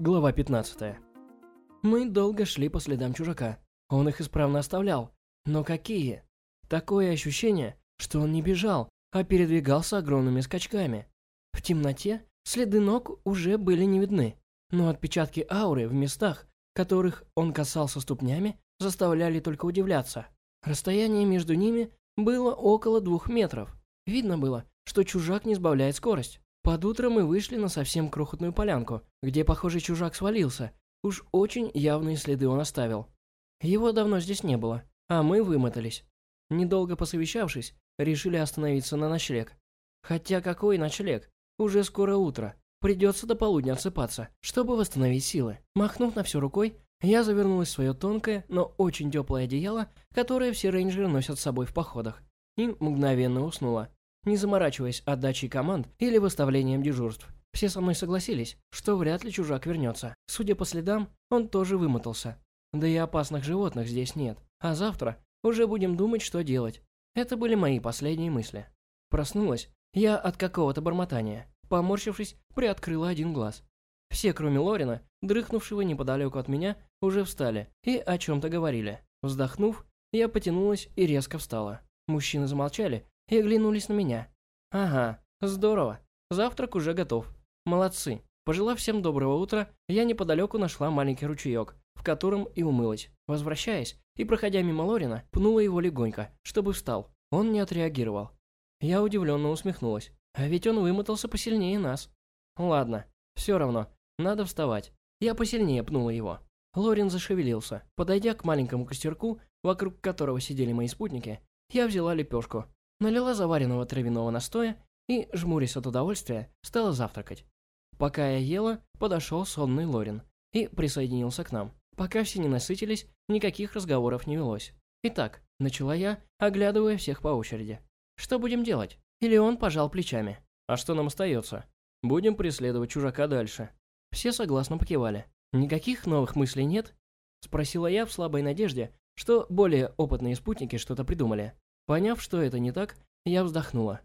Глава 15. Мы долго шли по следам чужака. Он их исправно оставлял. Но какие? Такое ощущение, что он не бежал, а передвигался огромными скачками. В темноте следы ног уже были не видны, но отпечатки ауры в местах, которых он касался ступнями, заставляли только удивляться. Расстояние между ними было около двух метров. Видно было, что чужак не сбавляет скорость. Под утро мы вышли на совсем крохотную полянку, где, похоже, чужак свалился. Уж очень явные следы он оставил. Его давно здесь не было, а мы вымотались. Недолго посовещавшись, решили остановиться на ночлег. Хотя какой ночлег? Уже скоро утро. Придется до полудня отсыпаться, чтобы восстановить силы. Махнув на все рукой, я завернулась в свое тонкое, но очень теплое одеяло, которое все рейнджеры носят с собой в походах, и мгновенно уснула не заморачиваясь отдачей команд или выставлением дежурств. Все со мной согласились, что вряд ли чужак вернется. Судя по следам, он тоже вымотался. Да и опасных животных здесь нет. А завтра уже будем думать, что делать. Это были мои последние мысли. Проснулась я от какого-то бормотания. Поморщившись, приоткрыла один глаз. Все, кроме Лорина, дрыхнувшего неподалеку от меня, уже встали и о чем-то говорили. Вздохнув, я потянулась и резко встала. Мужчины замолчали и оглянулись на меня. «Ага, здорово. Завтрак уже готов. Молодцы». Пожелав всем доброго утра, я неподалеку нашла маленький ручеек, в котором и умылась. Возвращаясь и проходя мимо Лорина, пнула его легонько, чтобы встал. Он не отреагировал. Я удивленно усмехнулась. А ведь он вымотался посильнее нас. Ладно, все равно, надо вставать. Я посильнее пнула его. Лорин зашевелился. Подойдя к маленькому костерку, вокруг которого сидели мои спутники, я взяла лепешку, налила заваренного травяного настоя и, жмурясь от удовольствия, стала завтракать. Пока я ела, подошел сонный Лорин и присоединился к нам. Пока все не насытились, никаких разговоров не велось. Итак, начала я, оглядывая всех по очереди. Что будем делать? Или он пожал плечами. А что нам остается? Будем преследовать чужака дальше. Все согласно покивали. Никаких новых мыслей нет? Спросила я в слабой надежде, что более опытные спутники что-то придумали. Поняв, что это не так, я вздохнула.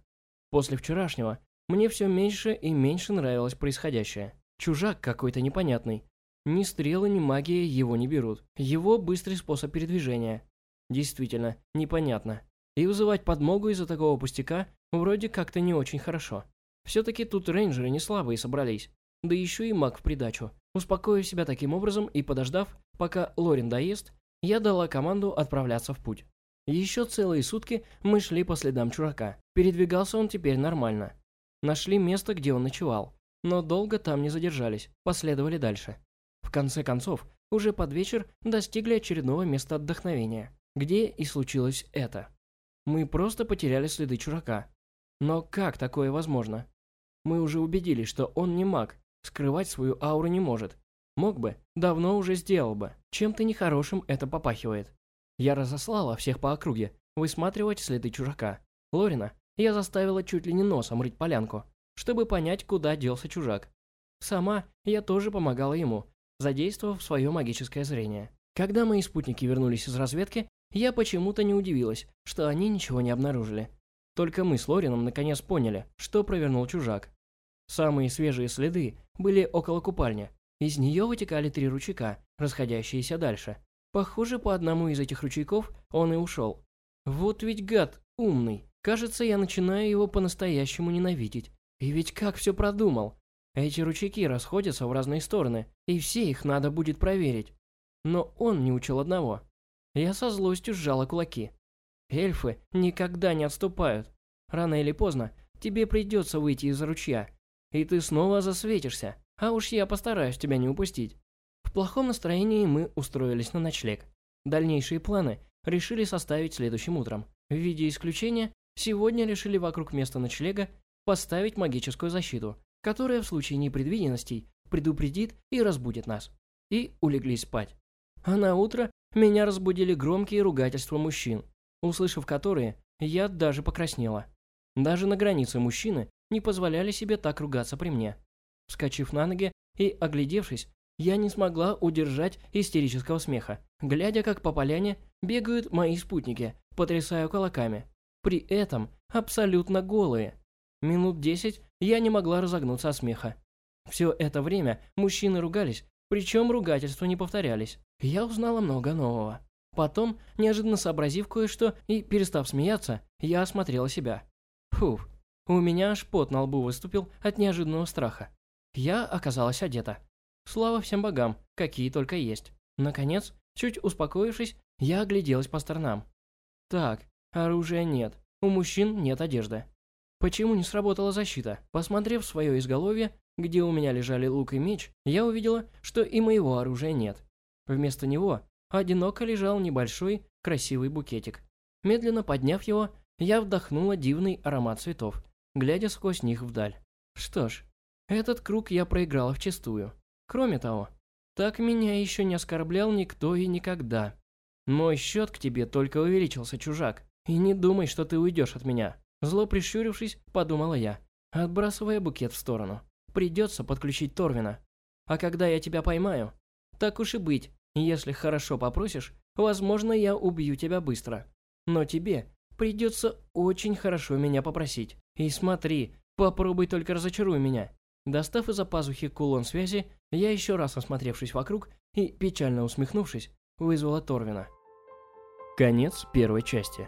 После вчерашнего мне все меньше и меньше нравилось происходящее. Чужак какой-то непонятный. Ни стрелы, ни магия его не берут. Его быстрый способ передвижения. Действительно, непонятно. И вызывать подмогу из-за такого пустяка вроде как-то не очень хорошо. Все-таки тут рейнджеры не слабые собрались. Да еще и маг в придачу. Успокоив себя таким образом и подождав, пока Лорин доест, я дала команду отправляться в путь. Еще целые сутки мы шли по следам чурака. Передвигался он теперь нормально. Нашли место, где он ночевал, но долго там не задержались, последовали дальше. В конце концов, уже под вечер достигли очередного места отдохновения, где и случилось это. Мы просто потеряли следы чурака. Но как такое возможно? Мы уже убедились, что он не маг, скрывать свою ауру не может. Мог бы, давно уже сделал бы. Чем-то нехорошим это попахивает. Я разослала всех по округе высматривать следы чужака. Лорина я заставила чуть ли не носом рыть полянку, чтобы понять, куда делся чужак. Сама я тоже помогала ему, задействовав свое магическое зрение. Когда мои спутники вернулись из разведки, я почему-то не удивилась, что они ничего не обнаружили. Только мы с Лорином наконец поняли, что провернул чужак. Самые свежие следы были около купальни. Из нее вытекали три ручейка, расходящиеся дальше. Похоже, по одному из этих ручейков он и ушел. Вот ведь гад, умный. Кажется, я начинаю его по-настоящему ненавидеть. И ведь как все продумал. Эти ручейки расходятся в разные стороны, и все их надо будет проверить. Но он не учил одного. Я со злостью сжала кулаки. Эльфы никогда не отступают. Рано или поздно тебе придется выйти из ручья, и ты снова засветишься, а уж я постараюсь тебя не упустить. В плохом настроении мы устроились на ночлег. Дальнейшие планы решили составить следующим утром. В виде исключения, сегодня решили вокруг места ночлега поставить магическую защиту, которая в случае непредвиденностей предупредит и разбудит нас. И улеглись спать. А на утро меня разбудили громкие ругательства мужчин, услышав которые, я даже покраснела. Даже на границе мужчины не позволяли себе так ругаться при мне. Вскочив на ноги и оглядевшись, я не смогла удержать истерического смеха, глядя, как по поляне бегают мои спутники, потрясая кулаками. При этом абсолютно голые. Минут десять я не могла разогнуться от смеха. Все это время мужчины ругались, причем ругательства не повторялись. Я узнала много нового. Потом, неожиданно сообразив кое-что и перестав смеяться, я осмотрела себя. Фух, у меня аж пот на лбу выступил от неожиданного страха. Я оказалась одета. Слава всем богам, какие только есть. Наконец, чуть успокоившись, я огляделась по сторонам. Так, оружия нет, у мужчин нет одежды. Почему не сработала защита? Посмотрев в свое изголовье, где у меня лежали лук и меч, я увидела, что и моего оружия нет. Вместо него одиноко лежал небольшой красивый букетик. Медленно подняв его, я вдохнула дивный аромат цветов, глядя сквозь них вдаль. Что ж, этот круг я проиграла вчистую. Кроме того, так меня еще не оскорблял никто и никогда. Мой счет к тебе только увеличился, чужак. И не думай, что ты уйдешь от меня. Зло прищурившись, подумала я, отбрасывая букет в сторону. Придется подключить Торвина. А когда я тебя поймаю, так уж и быть, если хорошо попросишь, возможно, я убью тебя быстро. Но тебе придется очень хорошо меня попросить. И смотри, попробуй только разочаруй меня. Достав из-за пазухи кулон связи, я еще раз осмотревшись вокруг и, печально усмехнувшись, вызвала Торвина. Конец первой части.